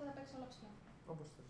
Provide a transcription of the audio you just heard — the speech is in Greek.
και θα παίξει όλα ψηλά. Όπως θες.